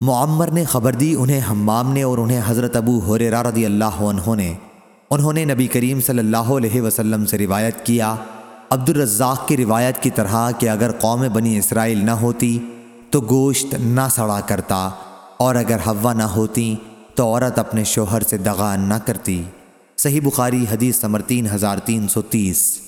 معمر نے خبر دی، انہیں حمام نے اور انہیں حضرت ابو حریرہ رضی اللہ عنہ نے۔ انہوں نے نبی کریم صلی اللہ علیہ وسلم سے روایت کیا عبد الرزاق کی روایت کی طرح کہ اگر قوم بنی اسرائیل نہ ہوتی تو گوشت نہ سڑا کرتا، اور اگر ہوا نہ ہوتی تو عورت اپنے شوہر سے دغا نہ کرتی۔ صحیح بخاری حدیث سمر تین ہزار تین سو تیس۔